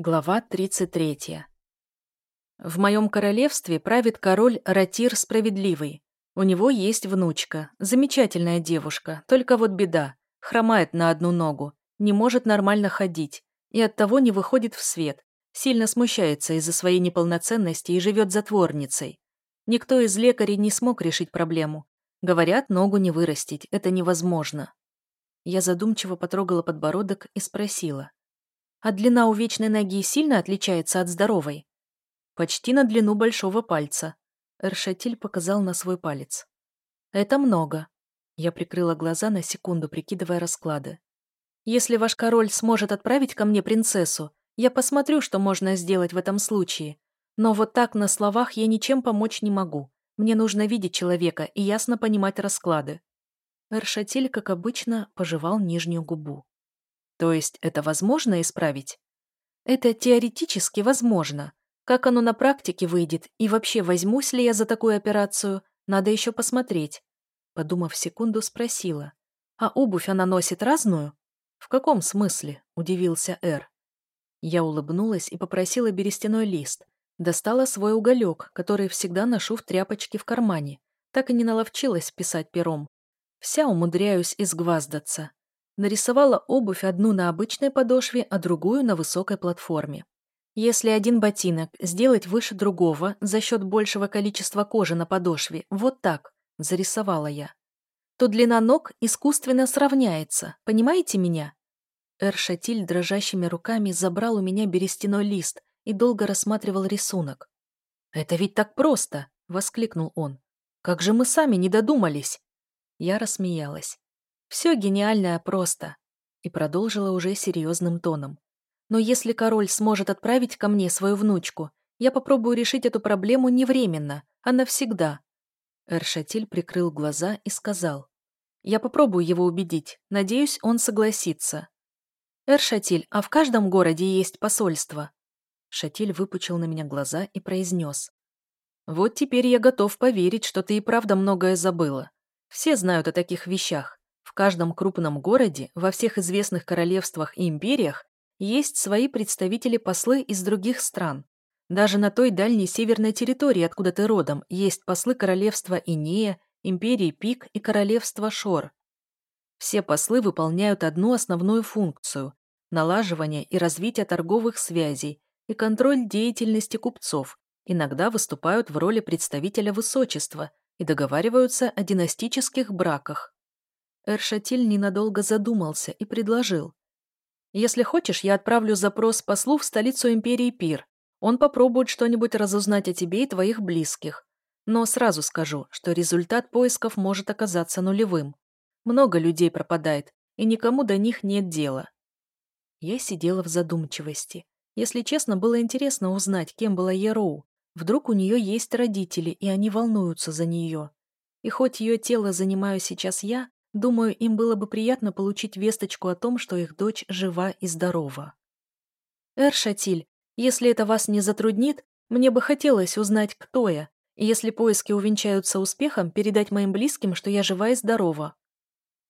Глава 33. В моем королевстве правит король Ратир Справедливый. У него есть внучка, замечательная девушка, только вот беда. Хромает на одну ногу, не может нормально ходить и оттого не выходит в свет, сильно смущается из-за своей неполноценности и живет затворницей. Никто из лекарей не смог решить проблему. Говорят, ногу не вырастить, это невозможно. Я задумчиво потрогала подбородок и спросила. А длина у вечной ноги сильно отличается от здоровой? Почти на длину большого пальца. Эршатиль показал на свой палец. Это много. Я прикрыла глаза на секунду, прикидывая расклады. Если ваш король сможет отправить ко мне принцессу, я посмотрю, что можно сделать в этом случае. Но вот так на словах я ничем помочь не могу. Мне нужно видеть человека и ясно понимать расклады. Эршатиль, как обычно, пожевал нижнюю губу. То есть это возможно исправить? Это теоретически возможно. Как оно на практике выйдет и вообще возьмусь ли я за такую операцию, надо еще посмотреть. Подумав секунду, спросила. А обувь она носит разную? В каком смысле? Удивился Эр. Я улыбнулась и попросила берестяной лист. Достала свой уголек, который всегда ношу в тряпочке в кармане. Так и не наловчилась писать пером. Вся умудряюсь изгваздаться нарисовала обувь одну на обычной подошве, а другую на высокой платформе. Если один ботинок сделать выше другого за счет большего количества кожи на подошве, вот так, зарисовала я, то длина ног искусственно сравняется, понимаете меня? Эршатиль дрожащими руками забрал у меня берестяной лист и долго рассматривал рисунок. «Это ведь так просто!» — воскликнул он. «Как же мы сами не додумались!» Я рассмеялась. Все гениальное просто. И продолжила уже серьезным тоном. Но если король сможет отправить ко мне свою внучку, я попробую решить эту проблему не временно, а навсегда. Эршатиль прикрыл глаза и сказал. Я попробую его убедить. Надеюсь, он согласится. Эршатиль, а в каждом городе есть посольство. Шатиль выпучил на меня глаза и произнес. «Вот теперь я готов поверить, что ты и правда многое забыла. Все знают о таких вещах. Каждом крупном городе, во всех известных королевствах и империях есть свои представители-послы из других стран. Даже на той дальней северной территории, откуда ты родом, есть послы королевства Инея, империи Пик и королевства Шор. Все послы выполняют одну основную функцию – налаживание и развитие торговых связей и контроль деятельности купцов, иногда выступают в роли представителя высочества и договариваются о династических браках. Эршатиль ненадолго задумался и предложил. «Если хочешь, я отправлю запрос послу в столицу империи Пир. Он попробует что-нибудь разузнать о тебе и твоих близких. Но сразу скажу, что результат поисков может оказаться нулевым. Много людей пропадает, и никому до них нет дела». Я сидела в задумчивости. Если честно, было интересно узнать, кем была Ероу. Вдруг у нее есть родители, и они волнуются за нее. И хоть ее тело занимаю сейчас я, Думаю, им было бы приятно получить весточку о том, что их дочь жива и здорова. «Эр Шатиль, если это вас не затруднит, мне бы хотелось узнать, кто я, и если поиски увенчаются успехом, передать моим близким, что я жива и здорова».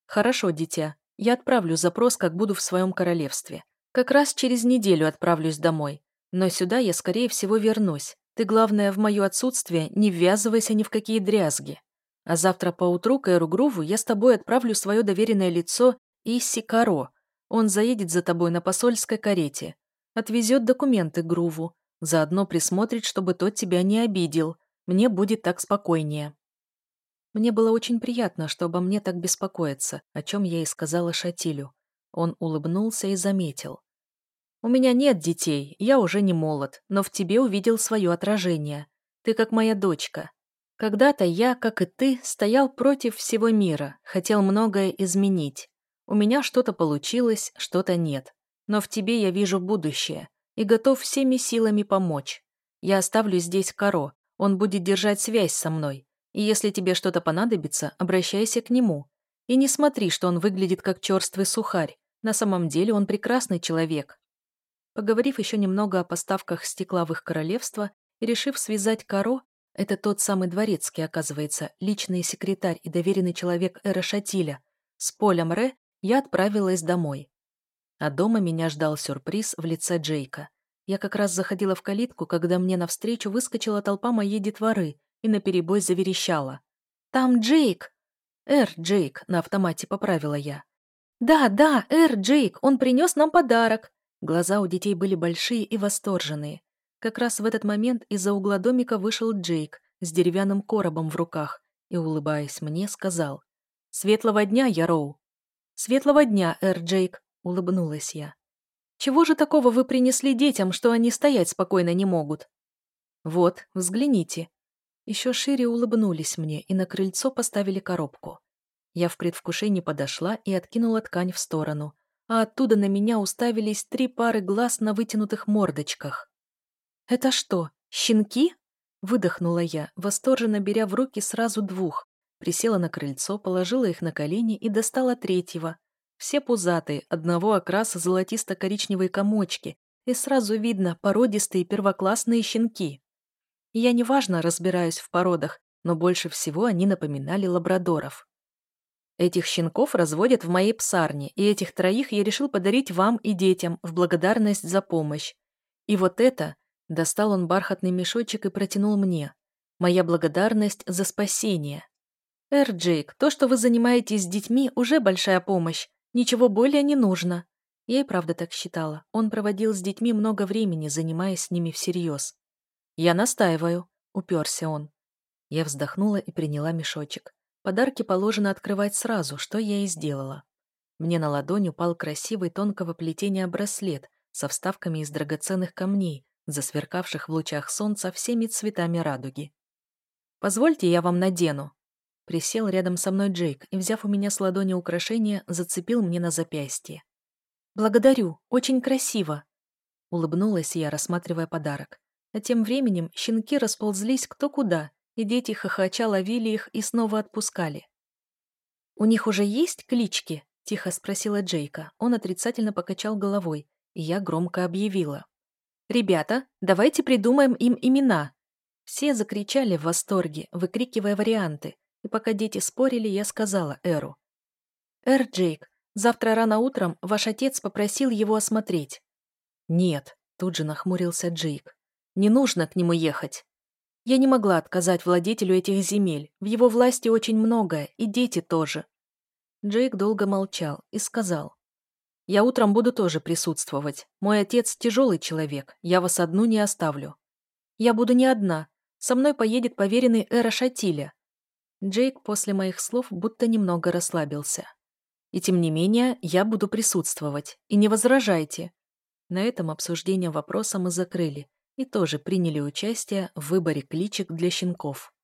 «Хорошо, дитя. Я отправлю запрос, как буду в своем королевстве. Как раз через неделю отправлюсь домой. Но сюда я, скорее всего, вернусь. Ты, главное, в мое отсутствие не ввязывайся ни в какие дрязги. А завтра поутру к Эру Груву я с тобой отправлю свое доверенное лицо Исси Каро. Он заедет за тобой на посольской карете. Отвезет документы Груву. Заодно присмотрит, чтобы тот тебя не обидел. Мне будет так спокойнее. Мне было очень приятно, что обо мне так беспокоятся, о чем я и сказала Шатилю. Он улыбнулся и заметил. «У меня нет детей, я уже не молод, но в тебе увидел свое отражение. Ты как моя дочка. Когда-то я, как и ты, стоял против всего мира, хотел многое изменить. У меня что-то получилось, что-то нет. Но в тебе я вижу будущее и готов всеми силами помочь. Я оставлю здесь Каро, он будет держать связь со мной. И если тебе что-то понадобится, обращайся к нему. И не смотри, что он выглядит как черствый сухарь. На самом деле он прекрасный человек. Поговорив еще немного о поставках стекла в их королевство и решив связать Каро, это тот самый дворецкий, оказывается, личный секретарь и доверенный человек Эра Шатиля. С полем Ре я отправилась домой. А дома меня ждал сюрприз в лице Джейка. Я как раз заходила в калитку, когда мне навстречу выскочила толпа моей детворы и наперебой заверещала. «Там Джейк!» «Эр, Джейк», — на автомате поправила я. «Да, да, Эр, Джейк, он принес нам подарок!» Глаза у детей были большие и восторженные. Как раз в этот момент из-за угла домика вышел Джейк с деревянным коробом в руках и, улыбаясь мне, сказал «Светлого дня, Яроу!» «Светлого дня, Эр Джейк!» — улыбнулась я. «Чего же такого вы принесли детям, что они стоять спокойно не могут?» «Вот, взгляните». Еще шире улыбнулись мне и на крыльцо поставили коробку. Я в предвкушении подошла и откинула ткань в сторону, а оттуда на меня уставились три пары глаз на вытянутых мордочках. «Это что, щенки?» — выдохнула я, восторженно беря в руки сразу двух. Присела на крыльцо, положила их на колени и достала третьего. Все пузатые, одного окраса золотисто-коричневые комочки, и сразу видно породистые первоклассные щенки. Я неважно разбираюсь в породах, но больше всего они напоминали лабрадоров. Этих щенков разводят в моей псарне, и этих троих я решил подарить вам и детям в благодарность за помощь. И вот это Достал он бархатный мешочек и протянул мне. Моя благодарность за спасение. «Эр, Джейк, то, что вы занимаетесь с детьми, уже большая помощь. Ничего более не нужно». Я и правда так считала. Он проводил с детьми много времени, занимаясь с ними всерьез. «Я настаиваю», — уперся он. Я вздохнула и приняла мешочек. Подарки положено открывать сразу, что я и сделала. Мне на ладонь упал красивый тонкого плетения браслет со вставками из драгоценных камней, засверкавших в лучах солнца всеми цветами радуги. «Позвольте, я вам надену». Присел рядом со мной Джейк и, взяв у меня с ладони украшение, зацепил мне на запястье. «Благодарю, очень красиво!» Улыбнулась я, рассматривая подарок. А тем временем щенки расползлись кто куда, и дети хохоча ловили их и снова отпускали. «У них уже есть клички?» – тихо спросила Джейка. Он отрицательно покачал головой, и я громко объявила. «Ребята, давайте придумаем им имена!» Все закричали в восторге, выкрикивая варианты, и пока дети спорили, я сказала Эру. «Эр, Джейк, завтра рано утром ваш отец попросил его осмотреть». «Нет», — тут же нахмурился Джейк. «Не нужно к нему ехать». Я не могла отказать владетелю этих земель. В его власти очень многое, и дети тоже. Джейк долго молчал и сказал. Я утром буду тоже присутствовать. Мой отец тяжелый человек, я вас одну не оставлю. Я буду не одна. Со мной поедет поверенный Эра Шатиля. Джейк после моих слов будто немного расслабился. И тем не менее, я буду присутствовать. И не возражайте. На этом обсуждение вопроса мы закрыли и тоже приняли участие в выборе кличек для щенков.